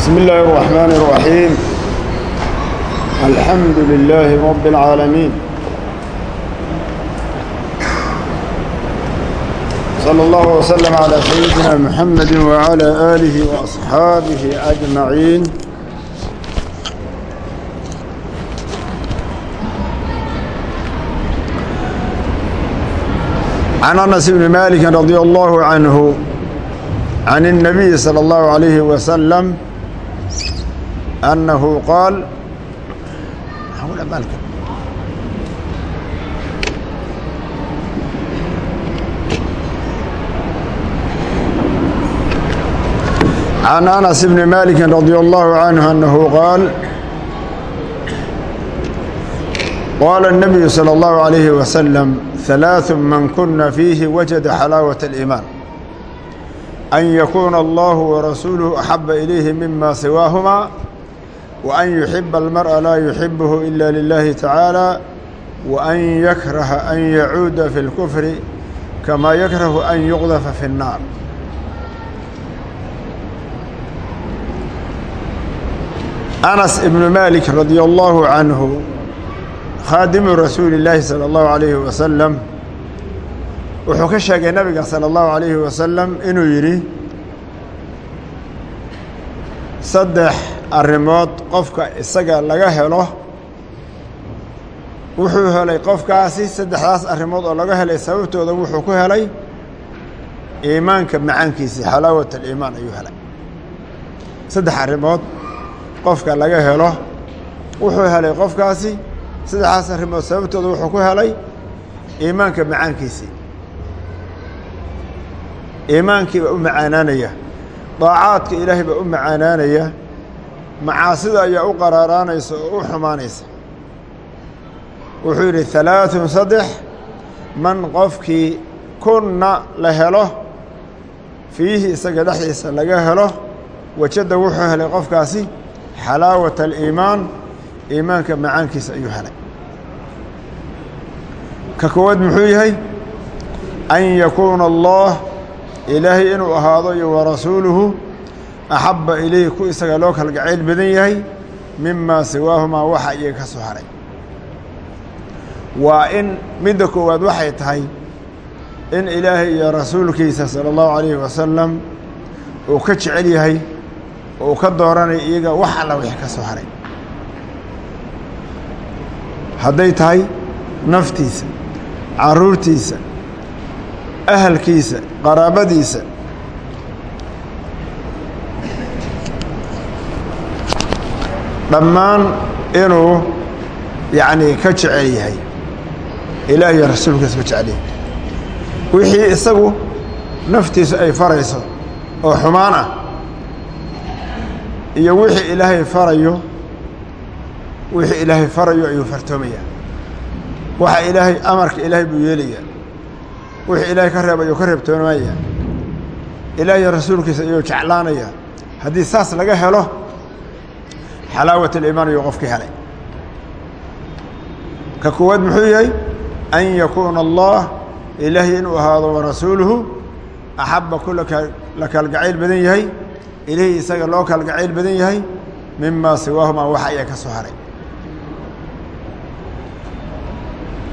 بسم الله الرحمن الرحيم الحمد لله رب العالمين صلى الله وسلم على سيدنا محمد وعلى آله وأصحابه أجمعين عن أنس بن مالك رضي الله عنه عن النبي صلى الله عليه وسلم أنه قال حول مالك عن أنس بن مالك رضي الله عنه أنه قال قال النبي صلى الله عليه وسلم ثلاث من كن فيه وجد حلاوة الإيمان أن يكون الله ورسوله أحب إليه مما سواهما وأن يحب المرء لا يحبه إلا لله تعالى وأن يكره أن يعود في الكفر كما يكره أن يقذف في النار أنس بن مالك رضي الله عنه خادم رسول الله صلى الله عليه وسلم wuxuu ka sheegay nabiga salى اllahu عalayhi wasalam inuu yidhi saddex arrimood qofka isaga laga helo wuxuu helay qofkaasi saddexdaas arrimood oo laga helay. Sababtooda wuxuu ku helay iimaanka macaankiisii xalaawat aliimaan ayuu helay. Saddex arrimood qofka laga helo wuxuu helay qofkaasi saddexdaas arrimood. Sababtooda wuxuu ku helay iimaanka macaankiisii. Iimaankii baa u macaanaanaya daacaadka ilaahay baa u macaanaanaya macaasida ayaa u qaraaraanaysa oo u xumaanaysa. Wuxuu yidhi halaaثun saddex man qofkii kunna la helo fiihi isaga dhexdiisa laga helo wajada wuxuu helay qofkaasi xalaawata aliimaan iimaanka macaankiisa ayuu helay. Ka koowaad muxuu yahay an yakuuna allah ilaahay inuu ahaado iyo warasuuluhu axabba ilayhi ku isaga loo kalgacayl badan yahay mimaa siwaahumaa waxa iyaga ka soo haray waa in midda koowaad waxay tahay in ilaahay iyo rasuulkiisa sala allahu calayhi wasalam uu ka jecel yahay uu ka dooranay iyaga wax alla wixii ka soo haray hadday tahay naftiisa caruurtiisa ahalkiisa qaraabadiisa dhammaan inuu yacnii ka jecel yahay. Ilaah iyo rasuulkiisa ka jecel yahay wixii isagu naftiisu ay farayso oo xumaan ah iyo wixii ilaahay farayo wixii ilaahay farayo ayuu fartoomayaa. Waxa ilaahay amarka ilaahay buu yeelayaa. Wixii ilaahay ka reeb ayuu ka reebtoomaya ilaah iyo rasuulkiisa ayuu jeclaanaya haddii saas laga helo xalaawat aliimaan ayuu qofkii helay. Ka koowaad muxuu yahay? An yakuuna allah ilaahay inuu ahaado warasuuluhu axabba ku la kaalgacayl badan yahay ilaahi isaga loo kaalgacayl badan yahay mimaa siwaahumaa waxa ayaa ka soo haray.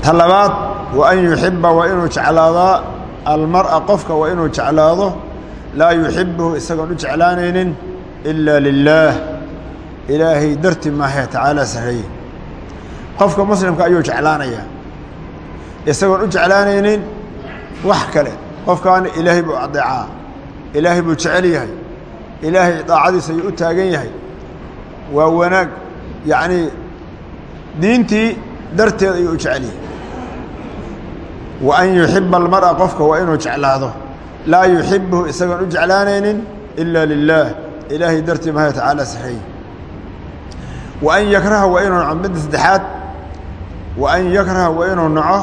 Ta labaad wa an yuxiba waa inuu jeclaadaa almar'a qofka waa inuu jeclaado laa yuxibuhu isagoon u jeclaanaynin ilaa lilaah ilaahay darti maahe tacaala sarreeye qofka muslimka ayuu jeclaanayaa isagoon u jeclaanaynin wax kale. Qofkaana ilaahay buu adeecaa. Ilaahay buu jecel yahay. Ilaahay daacadiisa ayuu u taagan yahay. Waa wanaag. Yacnii diintii darteed ayuu u jecel yahay. Wa an yuxiba almar'a qofka waa inuu jeclaado. Laa yuxibuhu isagoon u jeclaanaynin ilaa lilaah ilaahay dartii mahay tacaala sarreeye wa an yakraha waa inuu naco midda saddexaad wa an yakraha waa inuu naco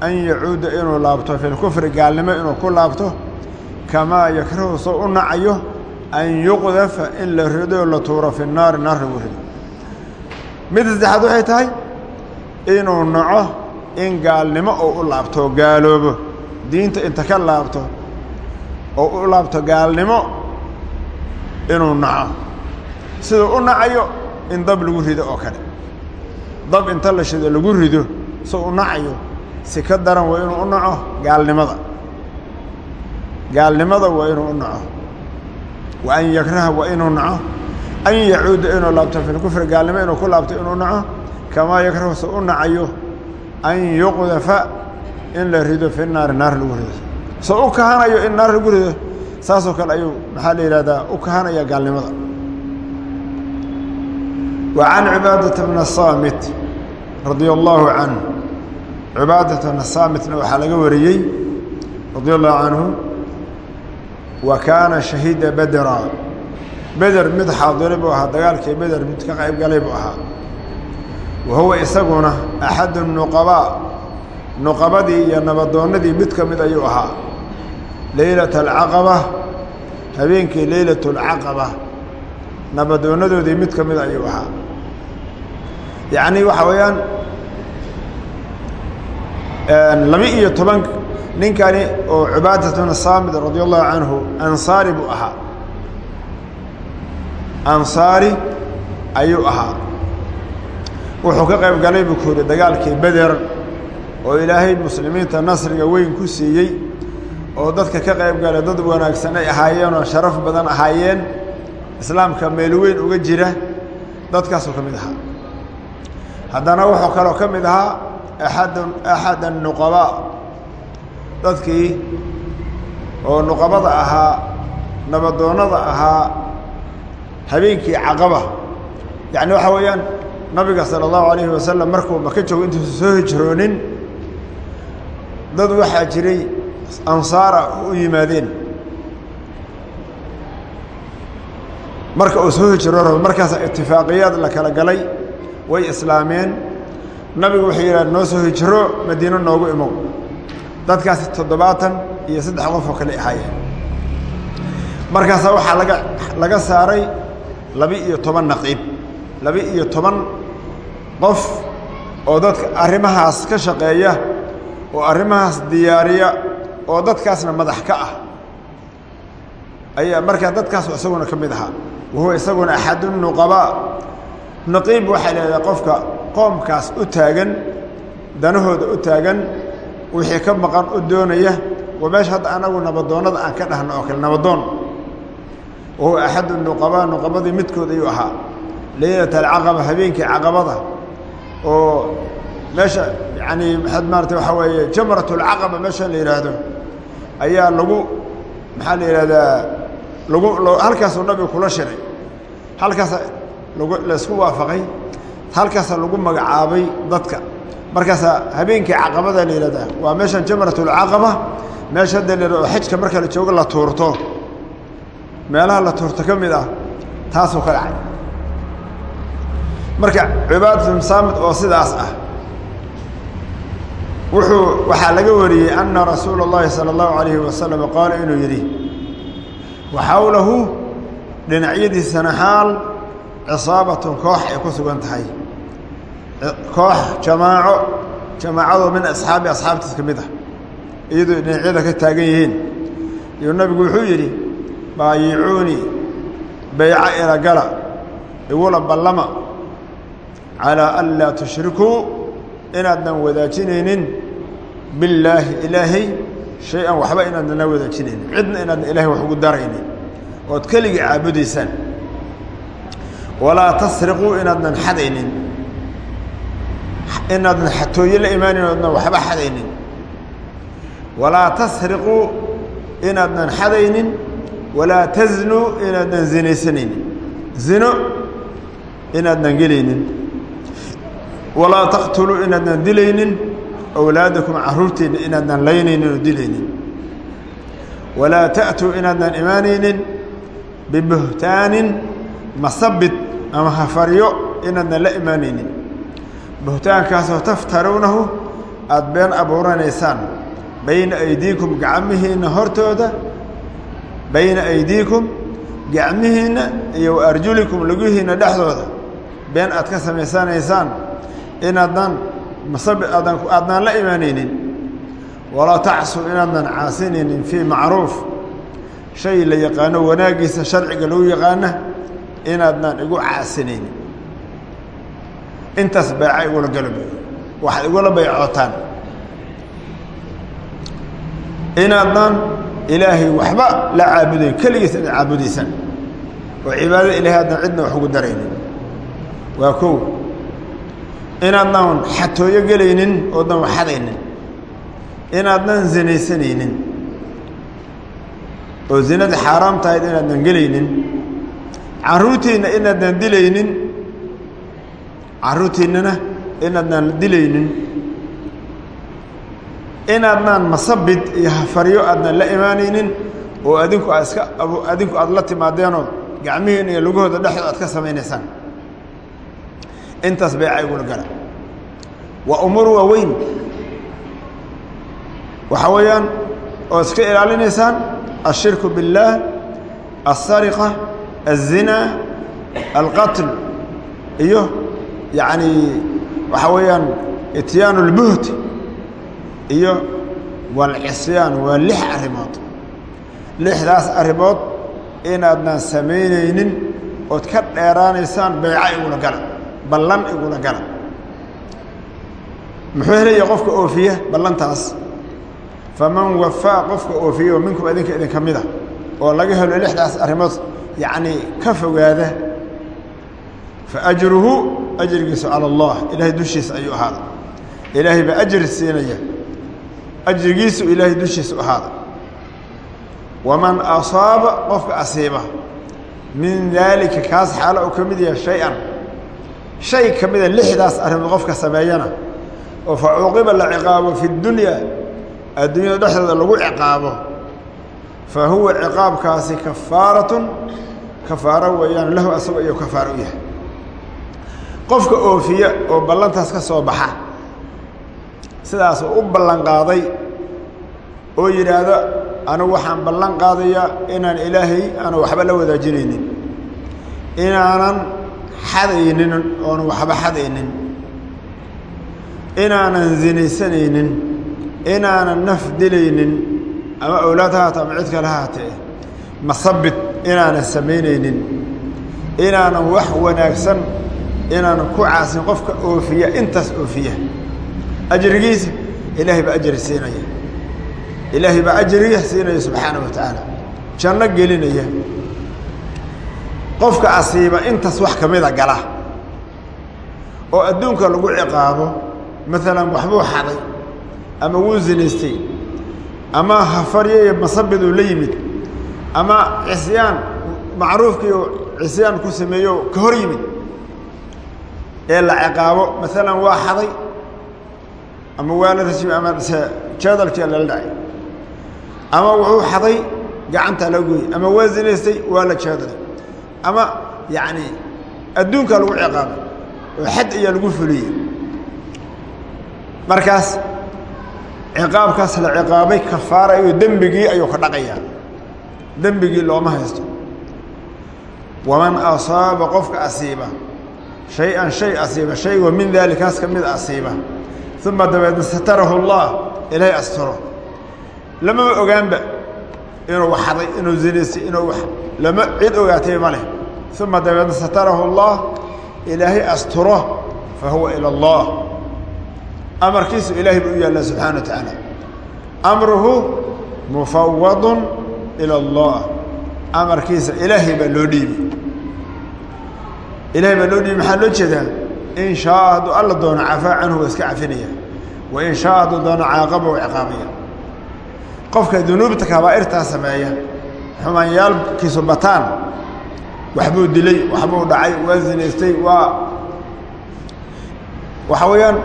an yacuuda inuu laabto fi lkufri gaalnimo inuu ku laabto. Kamaa yakrahu soo u nacayo. An yuqdafa in la rido la tuuro fi naari naar lagu rido midda saddexaad waxay tahay inuu naco in gaalnimo oo u laabto gaaloobo. Diinta inta ka laabto oo u laabto gaalnimo inuu naco. Siduu u nacayo in dab lagu rido oo kale. Dab inta la shido lagu rido siduu u nacayo si ka daran waa inuu u naco gaalnimada. Gaalnimada waa inuu u naco. Wa an yakraha waa inuu naco. An yacuuda inuu laabto fi lkufri gaalnimo inuu ku laabto inuu naco. Kamaa yakrahu si u nacayo. An yuqdafa in la rido fi naari naar lagu rido. So u kahanayo in naar lagu rido saasoo kale ayuu maxaa la yidhahdaa u kahanaya gaalnimada can cibaadata bna saamit radia allaahu canhu cibaadata bna saamitna waxaa laga wariyey radia allahu canhu wa kaana shahiida bedera beder mid xaadiri buu ahaa dagaalkii beder mid ka qayb galay buu ahaa. Wa huwa isaguna axadu nuqabaa nuqabadii iyo nabadoonnadii mid ka mid ayuu ahaa. Leylata alcaqaba habeenkii leylatu alcaqaba nabadoonadoodii mid ka mid ayuu ahaa. Yacni waxa weeyaan laba iyo toban ninkani oo cubaadat bna saamid radia allahu canhu ansaari buu ahaa. Ansaari ayuu ahaa. Wuxuu ka qayb galay buu ku yidhi dagaalkii beder oo ilaahay muslimiinta nasriga weyn ku siiyey oo dadka ka qayb galay dad wanaagsan ay ahaayeen oo sharaf badan ahaayeen islaamka meel weyn uga jira dadkaasuu ka mid ahaa. Haddana wuxuu kaloo ka mid ahaa axadun axad annuqabaa dadkii oo nuqabada ahaa nabadoonnada ahaa habeenkii caqaba. Yacni waxaa weeyaan nabiga sala allahu alayhi wasalam markuu maka joogo intuusa soo hijroonin dad waxaa jiray ansaara u yimaadeen marka uu soo hijroo markaas itifaaqiyaad la kala galay way islaameen. Nabigu wuxuu yidhaha noo soo hijro madiino noogu imow. Dadkaasi toddobaatan iyo saddex qof oo kale ahaayeen. Markaasaa waxaa laga laga saaray laba-iyo toban naqiib. Laba-iyo toban qof oo dadka arrimahaas ka shaqeeya oo arrimahaas diyaariya oo dadkaasna madax ka ah. Ayaa markaa dadkaasu isaguna ka mid ahaa wahuwa isaguna axadu nuqabaa naqiib waxay leedahay qofka qoomkaas u taagan danahooda u taagan wixii ka maqan u doonaya waa meesha hadda anagu nabadoonnada aan ka dhahno oo kale nabadoon. Wahuwa axadu nuqabaa nuqabadii midkood ayuu ahaa. Leylata alcaqaba habeenkii caqabada oo meesha yani maxaad maarata waxaa weeye jamrat اlcaqaba meesha la yidhaahdo ayaa lagu maxaa la yidhahdaa halkaasuu nabigu kula shiray halkaasa lagu laysku waafaqay halkaasa lagu magacaabay dadka markaasaa habeenkii caqabada la yidhahdaa waa meeshan jamrat اlcaqaba meesha hadda la yidhahdo xajka marka la joogo la tuurto meelaha la tuurto ka mid ah taasuu ka dhacay marka cibaadatu saamid oo sidaas ah wuxuu waxaa laga wariyey ana rasuula اllahi salى اllahu alayhi wasalam qaala inuu yidhi waxawlahu dhinacyadiisana xaal cisaabatun koox ay ku sugan tahay koox jamaaco jamaacadoo min asxaabi asxaabtiis ka mid ah iyadoo dhinacyada ka taagan yihiin iyuu nabigu wuxuu yidhi baayicuunii bayca ilagala igula ballama calىa an laa tushrikuu inaadnan wadaajinaynin billaahi ilaahay shay-an waxba inaadnan la wadaajinaynin cidna inaadnan ilahay wax ugu daraynin. Ood keligii caabudaysaan. Walaa tasriquu inaadnan xadaynin. Inaadnan xatooye la imaanin oodnan waxba xadaynin. Walaa tasriquu inaadnan xadaynin. Walaa taznuu inaadnan zinaysanaynin zino inaadnan gelaynin. Walaa awlaadakum caruurteenna inaadnan laynaynin oo dilaynin. Walaa ta'tuu inaadnan imaanaynin bibuhtaanin masabid ama hafaryo inaadnan la imaanaynin. Buhtaankaasoo taftaruunahu aada been abuuranaysaan. Bayna aydiikum gacmihiinna hortooda bayna aydiikum gacmihiinna iyo wa arjulikum laguhiinna dhexdooda. Been aad ka samaysanaysaan inaadnan aadnaan la imaanaynin walaa tacsuu inaadnan caasinaynin fii macruuf. Shay la yaqaano wanaaggiisa sharciga lagu yaqaana inaadnaan igu caasinaynin intaas beeca igula gala buy waxaad igula baycootaan. Inaadnaan ilaahay waxba la caabudayn keligiis ina caabudaysaan oo cibaadada ilahay cidna wax ugu daraynin. Waa kow inaadnaan xatooyo gelaynin oodnan wax xadaynin inaadnan zinaysanaynin. Oo zinada xaaraam tahayd inaadnan gelaynin. Carruurtiinna inaadnan dilaynin. Carruurtiinnana inaadnaan dilaynin. Inaadnaan masabid iyo hafaryo aadnan la imaanaynin oo adinku aad iska adinku aada la timaadeenoo gacmihiin iyo lugahooda dhexdooda aad ka samaynaysaan intaas beeca igula gala waa umuur waaweyn waxaa weeyaan oo iska ilaalinaysaan الshirku biالlah الsariqa الzina alqatl iyo yaعni waxaa weeyaan ityaan اlbuht iyo walcisyaan waa lix arrimood lixdaas arrimood inaadnaan samaynaynin ood ka dheeraanaysaan beeca igula gala ballan igula gala. Muxuu helaya qofka oofiya ballantaas? Faman wafaa qofka oofiya oo minkum idinka idinka mida oo laga helo lixdaas arrimood yacnii ka fogaada fa ajruhu ajrigiisu cala allah ilaahay dushiisa ayuu ahaada ilaahay baa ajri siinaya ajrigiisu ilaahay dushiisa ahaada waman asaaba qofka asiiba min daalika kaas xaalo uu ka mid yahay shay-an shay ka mida lixdaas arrimood qofka sameeyana oo fa cuuqiba la ciqaabo fi dunya adduunyada dhexdeeda lagu ciqaabo fa huwa ciqaabkaasi kafaaratun kafaaro weeyaan lahu asago iyo kafaaro u yahay. Qofka oofiya oo ballantaas ka soo baxa sidaas uu u ballan qaaday oo yidhaahdo anigu waxaan ballan qaadayaa inaan ilaahay aanu waxba la wadaajinaynin inaanan xadaynin oonu waxba xadaynin. Inaanan zinaysanaynin inaanan naf dilaynin ama awlaad ha haata ama cid kale ha haatee masabid inaanan samaynaynin. Inaanan wax wanaagsan inaanan ku caasin qofka oofiya intaas oofiya. Ajrigiisa ilaahay baa ajri siinaya. Ilaahay baa ajriga siinaya subxaana wa tacaala janno gelinaya qofka asiiba intaas wax ka mida gala. oo adduunka lagu ciqaabo maalan waxbuu xaday ama wuu zinaystay ama hafaryo iyo masabiduu la yimid ama cisyaan macruufkiiu cisyaan ku sameeyo ka hor yimid ee la ciqaabo maalan waa xaday ama waa la rajimay ama jeedalkia lala dhacay ama wuxuu xaday gacantaa la gooyey ama waa zinaystay waa la jeedalay ama yacni adduunkaa lagu ciqaabay oo xad ayaa lagu fuliyey markaas ciqaabkaas la ciqaabay kafaara iyo dembigii ayuu ka dhaqayaa. Dembigii looma haysto. Waman asaaba qofka asiiba. Shay-an shay asiiba. Shaygoo min daalikaas ka mid asiiba. Uma dabeedna satarahu اllah ilaahay asturo lamama ogaanba inuu waxaday inuu zinaystay inuu lama cid ogaatay ma leh uma dabeedna satarahu اllah ilaahay asturo fa huwa ilى اllah amarkiisu ilaahay buu u yaallaa subxaana wa tacaala amruhu mufawadu ilى اllah amarkiisa ilaahay baa loo dhiibi ilahay baa loo dhiibi maxaa loo jeedaa in shaaa hadduu alla doono cafaa canhu waa iska cafinaya wa in shaaa hadduu doono caaqaba waa ciqaabaya qofka dunuubta kabaa'irtaa sameeya xumaanyaalkiisu bataan waxbuu dilay waxbuu dhacay waa zinaystay waa waxa weeyaan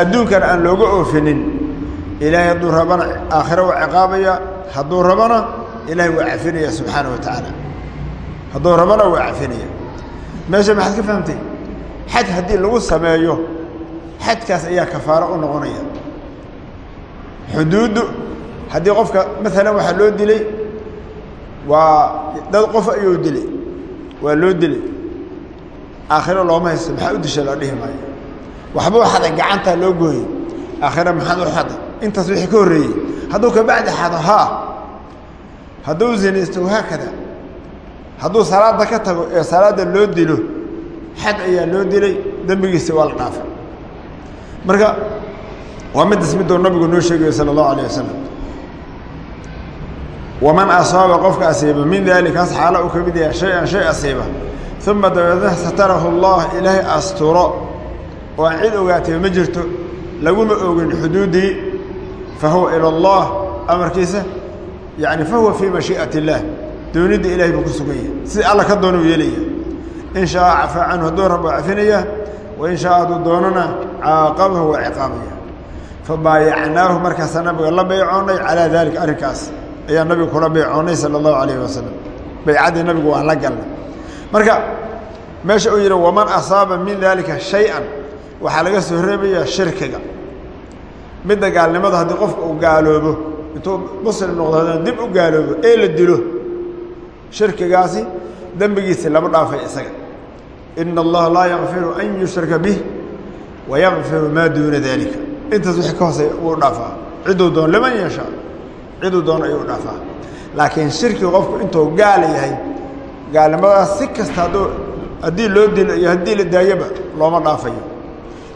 adduunkan aan looga oofinin ilaahay hadduu rabana aakhira waa ciqaabaya hadduu rabana ilaahay waa cafinaya subxaana wa tacaala. Hadduu rabana waa cafinaya. Meesha maxaad ka fahamtay? Xad haddii lagu sameeyo xadkaas ayaa kafaaro u noqonaya. Xuduuddu haddii qofka maalan waxaa loo dilay waa dad qof ayuu dilay waa loo dilay. Aakhiro looma haysto maxaa u disha loo dhihi maayo? Waxbuu xaday gacantaa loo gooyey. Aakhira maxaad u xaday intaas wixii ka horreeyey hadduu kabacdi xado haa hadduu zinaysto haakada hadduu salaada ka tago ee salaada loo dilo xad ayaa loo dilay dembigiisi waa la dhaafay. Marka waa midas miduu nabigu noo sheegayo sala allahu alayh waman asaaba qofka asiiba min daalikaas xaalo uu ka mid yahay shay-an shay asiiba uma dabeedna satarahu allah ilaahay asturo oo aan cid ogaatay ma jirto laguma ogin xuduuddii fa huwa ila allah amarkiisa yani fa huwa fii mashii'ati illaah doonidda ilahay buu ku sugan yahay sida alla ka doona u yeelaya in shaaa cafaa canhu hadduu rab waa cafinaya wa in doonana caaqabahu waa ciqaabaya markaasaa nabiga la baycoonnay calaa daalika arrinkaas ayaa nabiga kula baycoonnay sala allahu calayhi wasalam baycaddii nabigu waa la galnay. Marka meesha uu yidhi waman asaaba min daalika shay-an waxaa laga soo reebayaa shirkiga. Midda gaalnimada haddii qofka uu gaaloobo intuu muslim noqdo haddana dib u gaaloobo ee la dilo shirkigaasi dembigiisi lama dhaafay isaga. Ina allaha laa yakfiru an yushraka bih wa yakfiru maa duuna daalika intaas wixii ka hoosey wuu dhaafaa. Cidduu doon liman yeeshaa ciduu doon ayuu dhaafaa. Laakiin shirkiga qofku intuu gaala yahay gaalnimadaas si kasta haddii loo dilo iyo haddii la daayaba looma dhaafayo.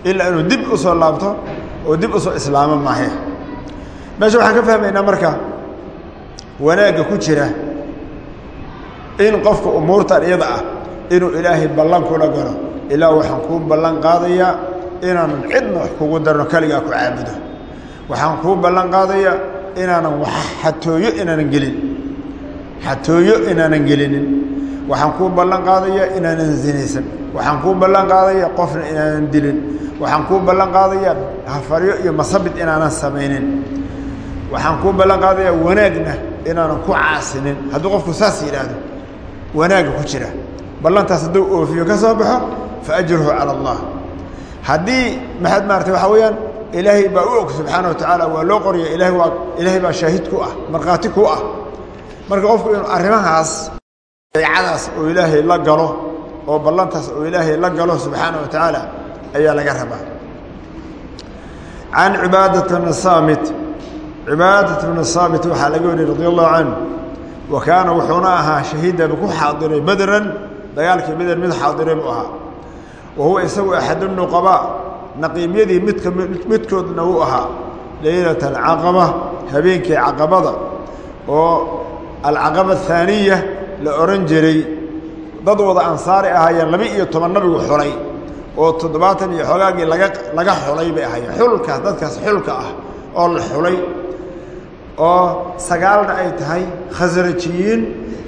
Ilaa inuu dib u laabto oo dib u islaamo maahe. Meesha waxaan ka fahmaynaa marka wanaagga ku jira in qofka umuurtan iyada ah inuu ilaahay ballan kula galo. Ilaa waxaan kuu ballan qaadayaa inaanan cidna wax kugu darno keligaa ku caabudo. Waxaan kuu ballan qaadayaa inaanan xatooyo inaanan gelin. Xatooyo inaanan gelinin. Waxaan kuu ballan qaadayaa inaanan zinaysan. Waxaan kuu ballan qaadayaa qofna inaanan dilin. Waxaan kuu ballan qaadayaa hafaryo iyo masabid inaanan samaynin. Waxaan kuu ballan qaadayaa wanaagna inaanan ku caasinin. Hadduu qofku saas yidhaahdo wanaagga ku jira. Ballantaas hadduu oofiyo ka soo baxo fa ajruhu cala allah. Haddii maxaad maarata waxaa weeyaan ilaahay baa u og subxaana wa tacaala waa loo qorya ilahay waa ilaahay baa shaahid ku ah markhaati ku ah. Marka qofku inuu arrimahaas baycadaas oo ilaahay la galo oo ballantaas oo ilaahay la galo subxaana wa tacaala ayaa laga rabaa. Can cibaadata bni saamit cibaadat bni saamit waxaa laga wariyey radi allahu canhu wa kaana wuxuuna ahaa shahiidaba ku xaadiray bedran dagaalkii beder mid xaadiray buu ahaa wa huwa isagu axadu nuqabaa naqiibyadii midka midkoodna wuu ahaa leylata alcaqaba habeenkii caqabada oo alcaqaba athaaniya la ohan jiray dad wada ansaari ahaayeen laba iyo toban nabigu xulay oo toddobaatan iyo xoogaagii laga laga xulay bay ahaayeen dadkaas xulka ah oo la xulay oo sagaalna ay tahay khasrajiyiin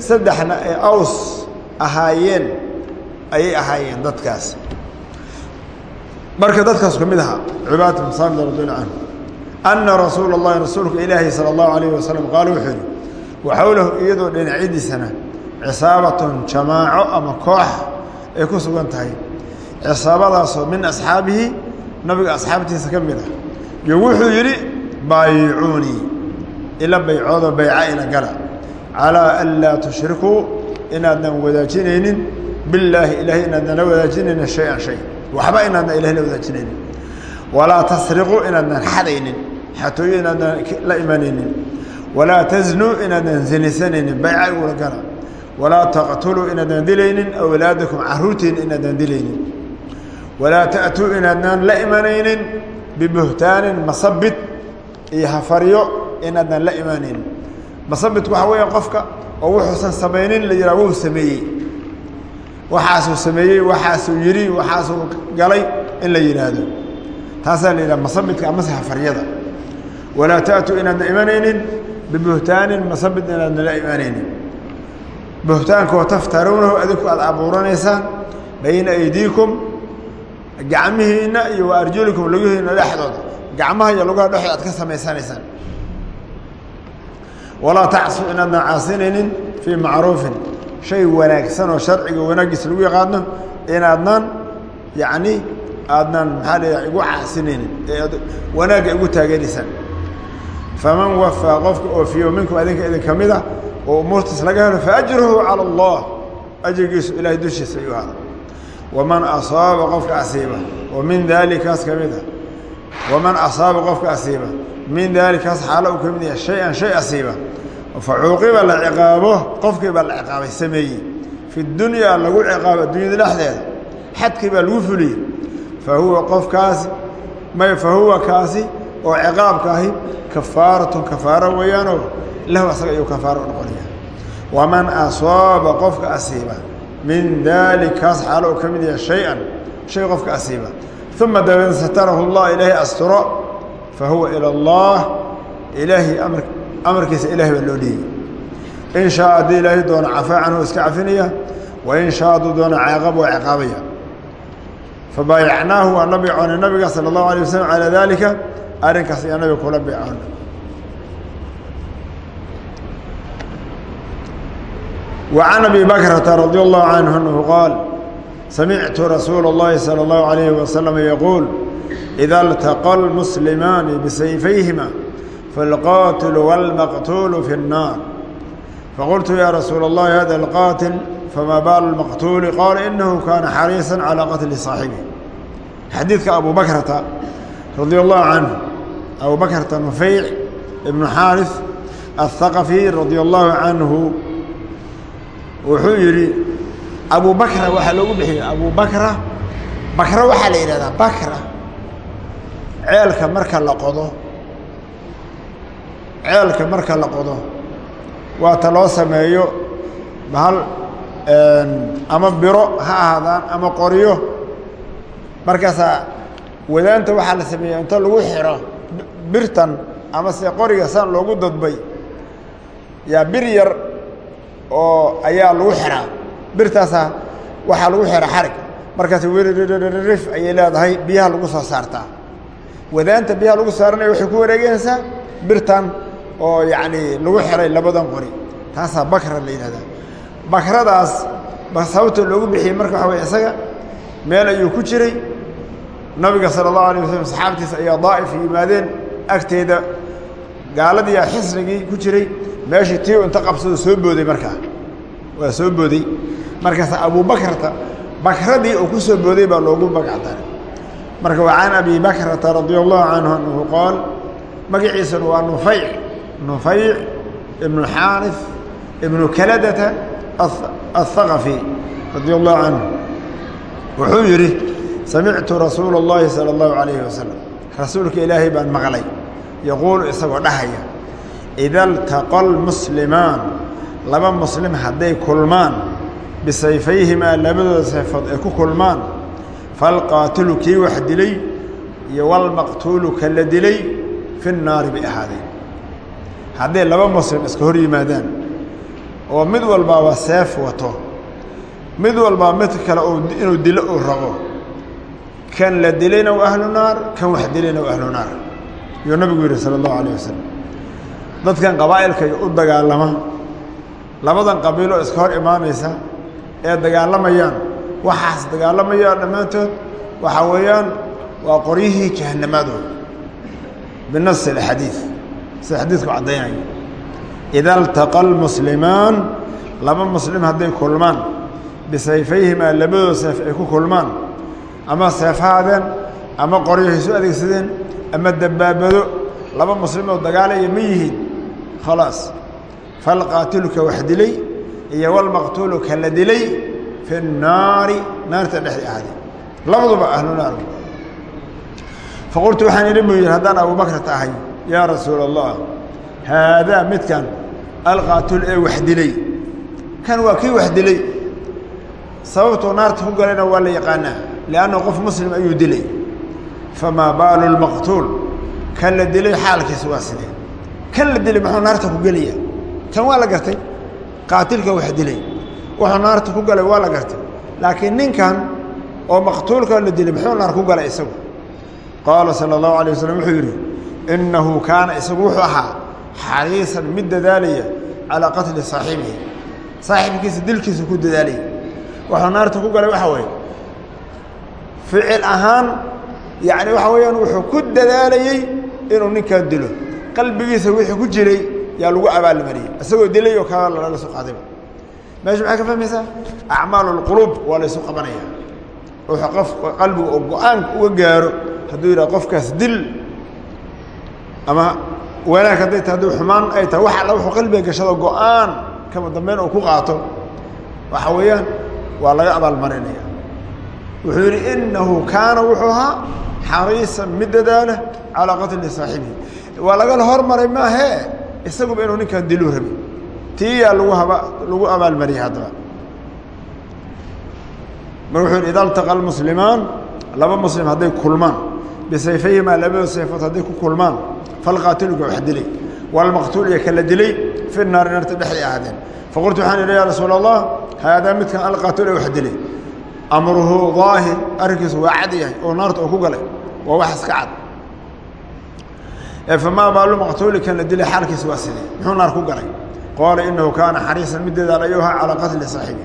saddexna ay aws ahaayeen ayay ahaayeen dadkaas marka dadkaas ka mid ahaa cibaadata bin saamid radiallahu canhu anna rasuula اllahi rasuulka ilaahi salى اllahu alayh wasalam qaala wuxuu yihi waxawlahu iyadoo dhinacyadiisana cisaabatun jamaaco ama koox ay ku sugan tahay cisaabadaasoo min asxaabihi nabiga asxaabtiisa ka mid ah yo wuxuu yidhi baayicuunii ila baycoodo bayca ila gala calaa an laa tushrikuu inaadnan wadaajinaynin billaahi ilaahay inaadnan la wadaajinaynin shay-an shay waxba inaadnan ilahay la wadaajinaynin. Walaa tasriquu inaadnan xadaynin xatooyo inaadnan la imanaynin. Walaa taznuu inaadnan zinisanaynin bayca igula gala. Walaa taqtuluu inaadnan dilaynin awlaadakum caruurtiin inaadnan dilaynin. Walaa ta'tuu inaadnan la imanaynin bibuhtaanin masabid iyo hafaryo inaadnan la imanaynin. Masabidku waxaa weeya qofka oo wuxuusan samaynin la yidhaha wuu sameeyey waxaasuu sameeyey waxaasuu yidhi waxaasuu galay in la yidhaahdo. Taasaa la yidhaha masabidka amase hafaryada walaa ta'tuu inaadna imanaynin bibuhtaanin masabid inaadna la imanaynin. Buhtaankoo taftaruunahu adinku aada abuuranaysaan bayna aydiikum gacmihiinna iyo arjulikum lugihiinna dhexdooda. Gacmaha iyo lugaha dhexdooda aad ka samaysanaysaan walaa tacsuu inaadnan caasinaynin fii macruufin shay wanaagsan oo sharciga wanaaggiisa lagu yaqaano inaadnan yacni aadnan maxaa la igu caasinaynin ee wanaagga igu taageeraysaan faman wafaa qofka oofiyo minkum adinka idin ka mid a oo umuurtiis laga helo faajruhu cala allah. Ajrigiisu ilaahay dushiisa ayuu ahaada waman asaaba qofka asiiba. Oo min daalikaas ka mid a waman asaaba qofka asiiba. Min daalikaas xaalo uu ka mid yahay shay-an shay asiiba fa cuuqiba la ciqaabo qofkii baa la ciqaabay sameeyey. Fi dunyaa lagu ciqaabo adduunyada dhexdeeda xadkii baa lagu fuliyey. Fa huwa qofkaasi may fa huwa kaasi oo ciqaabka ahi kafaaratun kafaaro weeyaanoo lahu asaga ayuu kafaaro u noqonaya waman asaaba qofka asiiba min daalik kaas xaalo uu ka mid yahay shay-an shay qofka asiiba. Uma dabeed satarahu allah ilaahay asturo fa huwa ila allah ilaahay amar amarkiisa ilahay baa loo dhiibay in shaa haddii ilaahay doono cafaa canhu iska cafinaya wa in shaa hadduu doono caaqab waa ciqaabaya fabaayacnaahu waa la beecoonay nabiga sala allahu alay wasalam calaa daalika arrinkaas ayaa nabiga kula beecoonay وعن أبي بكرة رضي الله عنه أنه قال سمعت رسول الله صلى الله عليه وسلم يقول إذا التقى المسلمان بسيفيهما فالقاتل والمقتول في النار فقلت يا رسول الله هذا القاتل فما بال المقتول قال إنه كان حريصا على قتل صاحبه حديثك أبو بكرة رضي الله عنه أبو بكرة نفيع ابن حارث الثقفي رضي الله عنه wuxuu yidhi abu bakra waxaa loogu bixiyey abu bakra bakra waxaa la yidhahdaa bakra ceelka marka la qodo ceelka marka la qodo. Waata loo sameeyo bahal ama biro ha ahaadaan ama qoryo. Markaasaa wadaanta waxaa la sameeya inta lagu xiro birtan ama se qoriga saan loogu dadbay. Yaa bir yar oo ayaa lagu xiraa birtaasa waxaa lagu xiraa xarig. Markaas wrrif ayay leedahay biyaha lagu soo saartaa. Wadaanta biyaha lagu saaranaya waxay ku wareeganaysaa birtan oo yacni lagu xiray labadan qori. Taasaa bakra la yidhahdaa. Bakradaas sababta loogu bixiyey marka waxa way isaga meel ayuu ku jiray. Nabiga sala allahu alay waslm saxaabtiisa ayaa daa'if yimaadeen agteeda. Gaaladiiyaa xisrigii ku jiray meeshii tii inta qabsado soo booday markaa waa soo booday. Markaas abubakrata bakradii uu ku soo booday baa loogu magacdaray marka waa can abi bakrata radia allahu canhu anahu qaal magaciisuna waa nufayc nufayc ibnu xaarif ibnu kaladata aلthaqafi radia allahu canhu wuxuu yidhi samictu rasuula اllahi salى اllahu alayhi wasalam rasuulka ilaahay baan maqlay yaquulu isagoo dhahaya ida ltaqa lmuslimaan laba muslim hadday kulmaan bisayfayhimaa labadooda sayfood ay ku kulmaan falqaatilu kii wax dilay iyo walmaqtuulu ka la dilay fi nnaari bay ahaadeen hadday laba muslim iska hor yimaadaan oo mid walbaaba seef wato mid walbaa mid kale inuu dilo uu rabo kan la dilayna waa ahlu naar kan wax dilayna waa ahlu naar. Yuu nabigu yidhi sala allahu alayh wasalam dadkan qabaa'ilka u dagaalama labadan qabiilo iska hor imaanaysa ee dagaalamayaan waxaas dagaalamayaan dhammaantood waxaa weeyaan waa qoryihii jahannamaadooda. Binasi axadiid sida xadiidku caddaynayo ida ltaqa almuslimaan laba muslim hadday kulmaan bisayfayhimaa labadooda seef ay ku kulmaan ama seefahaadeen ama qoryahay soo adeegsadeen ama dabbaabado laba muslimoo dagaalaya ma yihiin khalaas. Falqaatilu wax dilay iyo walmaqtuulu ka la dilay fi nnaari naarta dhexdii ahaaday labaduba ahlu naar faqultu waxaan idhi buu yidhi haddaan abubakrata ahay yaa rasuula allah haadaa midkan alqaatil ee wax dilay kan waa kii wax dilay sababtuu naarta ku galayna waa la yaqaanaa lianna qof muslim ayuu dilay. Famaa baalu lmaqtuul kan la dilay xaalkiisa waa sidee? Kan la dilay muxuu naarta ku gelaya kan waa la gartay? Qaatilka wax dilay wuxuu naarta ku galay waa la gartay. Laakiin ninkan oo maqtuulka la innahu kaana isagu wuxuu ahaa xariisan mid dadaalaya calaa qatli saaxibihi saaxibkiisa dilkiisa ku dadaalaya wuxuu naarta ku galay waxaa weeye ficil ahaan yacni waxa weeyaan wuxuu ku dadaalayey inuu ninkan dilo qalbigiisa wixii ku jiray yaa lagu abaalmariyey isagoo dilay oo kaa lala soo qaadayba meesha maxay ka fahmaysaa acmaal اlquluub waa la ysu qabanaya wuxuu qof qalbiga oo go'aanka uga gaaro hadduu yidhaha qofkaas dil ama wanaag hadday tahay hadduu xumaan ay tahay wax alla wuxuu qalbiga gashado go'aan kama dambeyn uu ku qaato. Waxa weeyaan waa laga abaalmarinaya wuxuu yidhi inahu kaana wuxuu ahaa xariisan mid dadaala calaa qatli saaxibihi. Waa lagala hormaray maahee isaguba inuu ninkan diluu rabi tiiyaa lagu haba lagu abaalmariyay haddaba. Mar wuxuu yidhi ida altaqa almuslimaan laba muslim hadday kulmaan bisayfayhimaa labada sayfood hadday ku kulmaan falqaatiluka wax dilay walmaqtuul iyo kala dilay fi naari naarta dhexday ahaadeen faqultu waxaan idhi yaa rasuula allah haadaa midkan alqaatil ee wax dilay amruhu daahir arrinkiisu waa cad yahay oo naarta oo ku galay waa wax iska cad famaa baalu maqtuuli kan la dilay xaalkiisa waa sidee muxuu naar ku galay qaala inahu kaana xariisan mid dadaal ayuu ahaa calaa qatli saaxibi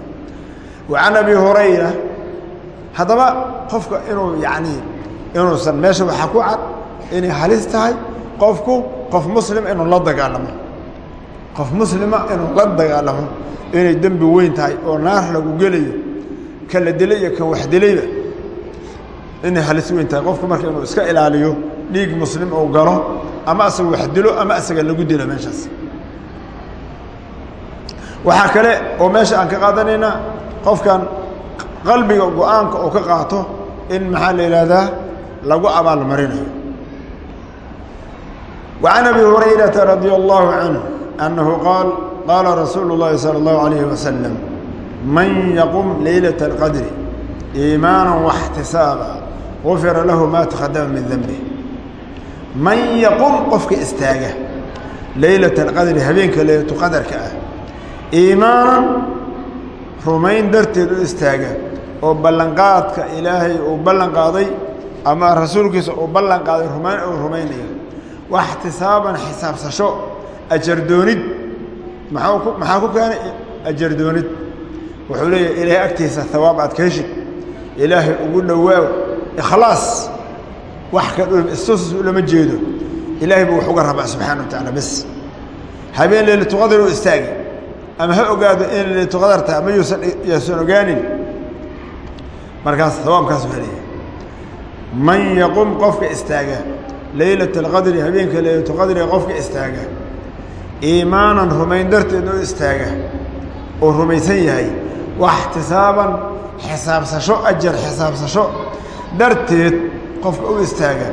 wa can abi hurayra haddaba qofka inuu yacnii inuusan meesha waxaa ku cad inay halis tahay qofku qof muslim inuu la dagaalamo. Qof muslima inuu la dagaalamo inay dembi weyn tahay oo naar lagu gelayo ka la dilay iyo wax dilayba. Inay halis weyn tahay qofku marka inuu iska ilaaliyo dhiig muslim uu galo ama asaga wax dilo ama asaga lagu dilo meeshaas. Waxaa kale oo meesha aan ka qaadanaynaa qofkan qalbiga go'aanka ka qaato in maxaa la yidhaahdaa lagu abaalmarinayo وعن أبي هريرة رضي الله عنه أنه قال قال رسول الله صلى الله عليه وسلم من يقم ليلة القدر إيمانا واحتسابا غفر له ما تقدم من ذنبه من يقم قفك استاجه ليلة القدر هبينك ليلة قدر كأه إيمانا رمين درتد استاجه ama rasuulkiisa uu ballan qaaday rumayn uu rumaynayo wax ixtisaaban xisaabsasho ajardoonid maxaa ku keenay? Ajardoonid wuxuu leeyahay ilaahay agtiisa hawaab aad ka heshid. Ilaahay ugu dhowaaw. Ikhlaas. Wax kadhul istusus ulama jeedo. Ilaahay buu wax uga rabaa subxaana wa tacaala bes. Habeen leelituqadar u istaagi ama ha ogaado in leelituqadar taha ma yuusan ogaanin. Markaas hawaabkaasuu helaya man yaqum qofka istaaga. Laylat alqadri habeenka laylatulqadriga qofka istaaga. Iimaanan rumayn darteed oo istaaga. Oo rumaysan yahay. Waxtisaaban xisaabsasho ajar xisaabsasho. Darteed qofka u istaaga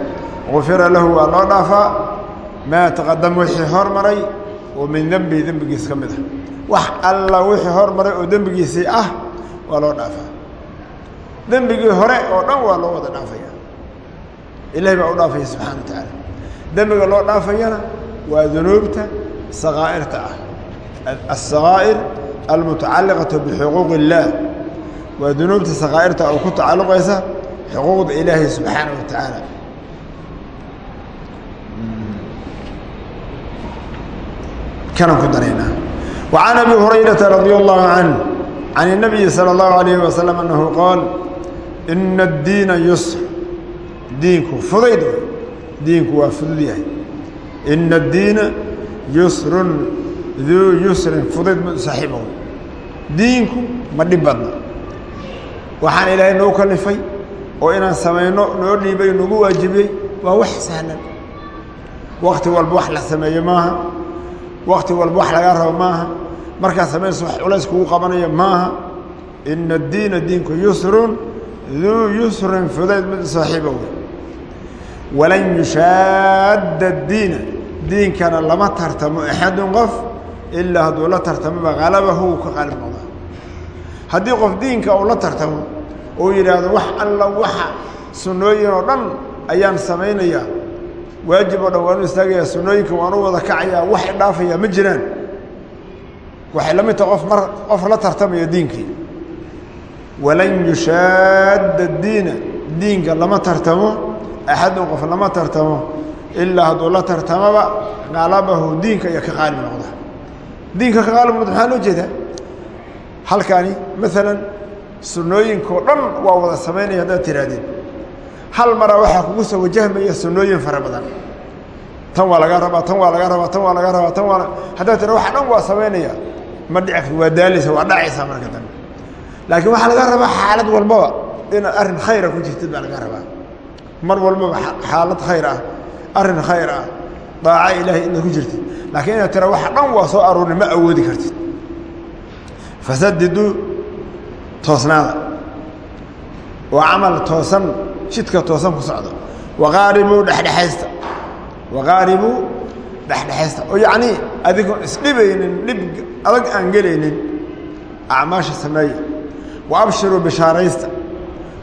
gufira lahu waa loo dhaafaa maa taqadama wixii hormaray oo min dembihi dembigiis ka mid ah. Wax alla wixii hormaray oo dembigiisii ah waa loo dhaafaa dembigii hore oo dhan waa loo wada dhaafaya ilahay baa u dhaafaya subxana wa tacaala dembiga loo dhaafayana waa dunuubta sakaa'irta ah asakaa'ir almutacalliqatu bixuquuq illaah waa dunuubta sakaa'irta oo ku tacalluqaysa xuquuqda ilaahay subxaana wa tacaala kanaan ku daraynaa wa can abi hurayrata radia allahu canh can الnabiyi salى اllahu alayh wasalam annahu qaal ina addiina yusr diinku fudayd diinku waa fudud yahay. Ina addiina yusrun duu yusrin fudayd ma saaxiibow diinku ma dhib badna. Waxaan ilaahay noo kalifay oo inaan samayno noo dhiibay nagu waajibiyey waa wax sahlan. Wakti walba wax la sameeyo maaha. Wakti walba wax lagaa rabo maaha. Markaa samaynaysa wax culays kugu qabanaya maaha. Ina addiina diinku yusrun duu yusrin fudayd mid saaxiibow walan yushaadda diina. Diinkana lama tartamo axadun qof ilaa hadduu la tartamoba halabahu ka qaalib noqda haddii qof diinka uu la tartamo uu yidhaahdo wax alla waxa sunnooyin oo dhan ayaan samaynayaa waajib oo dhan waanu istaagayaa sunnooyinka waanu wada kacayaa wax idhaafayaa ma jiraan. Waxay la mid qof mar qof la tartamaya diinkii. Walan yushaadda diina. Diinka lama tartamo axadun qof lama tartamo ilaa hadduu la tartamaba qalabahu diinka iyo ka qaalib noqda diinka ka qaalib noqda maxaa loo jeedaa halkaani maalan sunnooyinkao dhan waa wada samaynaya haddaad tihaahdeen hal mara waxaa kugu soo wajahmaya sunnooyin fara badan tan waa laga rabaa tan waa laga rabaa tan waa laga rabaa tan waa haddaad tira waxa dhan waa samaynaya ma dhici mar walbaba xaalad khayr ah arrin khayr ah daaca ilaahay inaad ku jirtid. Laakiin inaad tira waxa dhan waa soo aruurin ma awoodi kartid. Fasadiduu toosnaada. Waa camal toosan jidka toosan ku socda. Waqaaribuu dhexdhexaysta. Waqaaribuu dhexdhexaysta. Oo yacnii adigoon isdhibaynin dhib adag aan gelaynin acmaasha sameeya. Wa bishaaraysta.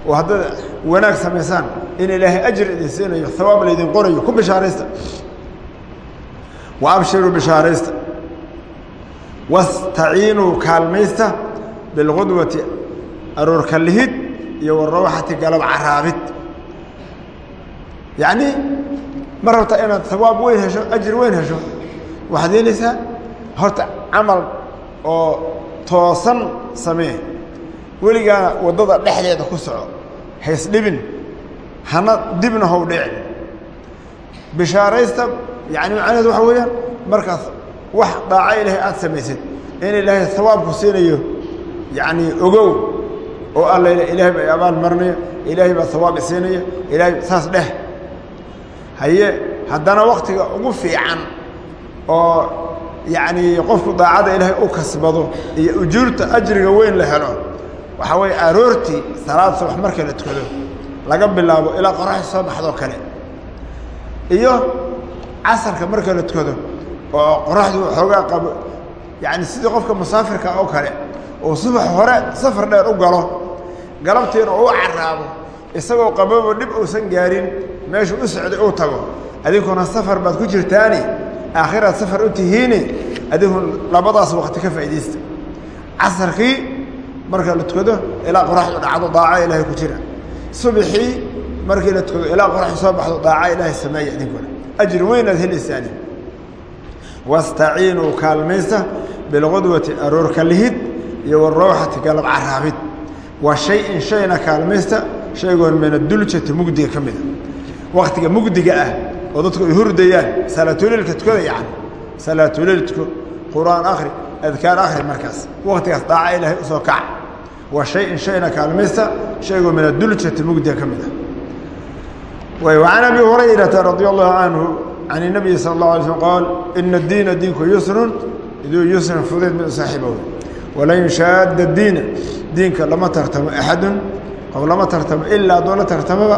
Oo haddaad wanaag samaysaan in ilaahay ajir idin siinayo hawaab laydin qorayo ku bishaaraysta. Wa abshiruu bishaaraysta. Wastaciinuu kaalmaysta bilqudwati aroorka lihid iyo warawxati galab caraabid. Yacnii ma rabta inaad hawaab weyn hesho ajir weyn hesho waxaad yeelaysaa horta camal oo toosan samee. Weligaana waddada dhexdeeda ku soco haysdhibin hana dibna how dhicin bishaaraysta yani macnaheedu waxa weeyaan markaas wax daaco ilaahay aada samaysid in ilaahay hawaabku siinayo yacnii ogow oo alla ilaahay baa abaal marinayo ilaahay baa hawaab isiinaya ilaahay saas dheh. Haye haddana waktiga ugu fiican oo yacnii qofku daacada ilaahay u kasbado iyo ujuurta ajriga weyn la helo waxaa weeye aroortii salaad subax marka la tukado laga bilaabo ilaa qoraxda soo baxdoo kale. Iyo casarka marka la tukado oo qoraxdu xoogaa qabo yacni sidii qofka musaafirka oo kale oo subax hore safar dheer u galo galabtiina uu caraabo isagoo qababo dhib uusan gaarin meeshuu u socday uu tago adinkuna safar baad ku jirtaani aakhiraad safar u tihiini adigu labadaas waqti ka faa'iidaysta. Casarkii marka la tukado ilaa qoraxdu dhacdo daaca ilaahay ku jira subaxii markii la tukado ilaa qoraxdu soo baxdo daaca ilaahay sameeya idinkuna ajir weynaad helaysaani wastaciinuu kaalmaysta bilqudwati aroorka lihid iyo warawxati galab caraabid. Waa shay-in shayna kaalmaysta shaygoon min aduljati mugdiga ka mida. Waktiga mugdiga ah oo dadku ay hurdayaan salaatuleilka tukada yani salaatuleil tuko qur'aan akri adkaar akri markaas. Waktigaas daaca ilaahay u soo kaca wa shayin shayna kaalmaysta shaygoo min aduljati mugdiga ka mid ah. An abi hurayrata radi allahu canhu can inabiyi sal اlah alay slm qaal ina addiina diinku yusrun iduu yusran fudeyd mid saaxiibow walan shaadda diina diinka lama tartamo axadun qof lama tartamo ilaa adoona tartamaba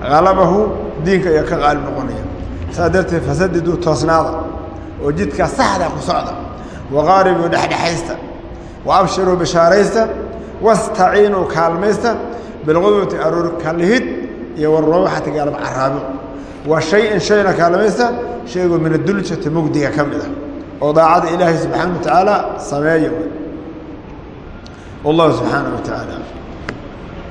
halabahu diinka ayaa ka qaalib noqonaya. Saas darteed fasadiduu toosnaada oo jidkaa saxda ku socda. Waqaaribuu dhexdhexaysta. Wa abshiruu bishaaraysta wastaciinuu kaalmaysta bilqudwati aroor kalihid iyo warrawxati gaalab caraabi waa shay-in shayna kaalmaysta shaygoo min aduljati mugdiga ka mid ah oo daacada ilaahay subxaana wa tacaala sameeya wallahu subxaana wa tacaala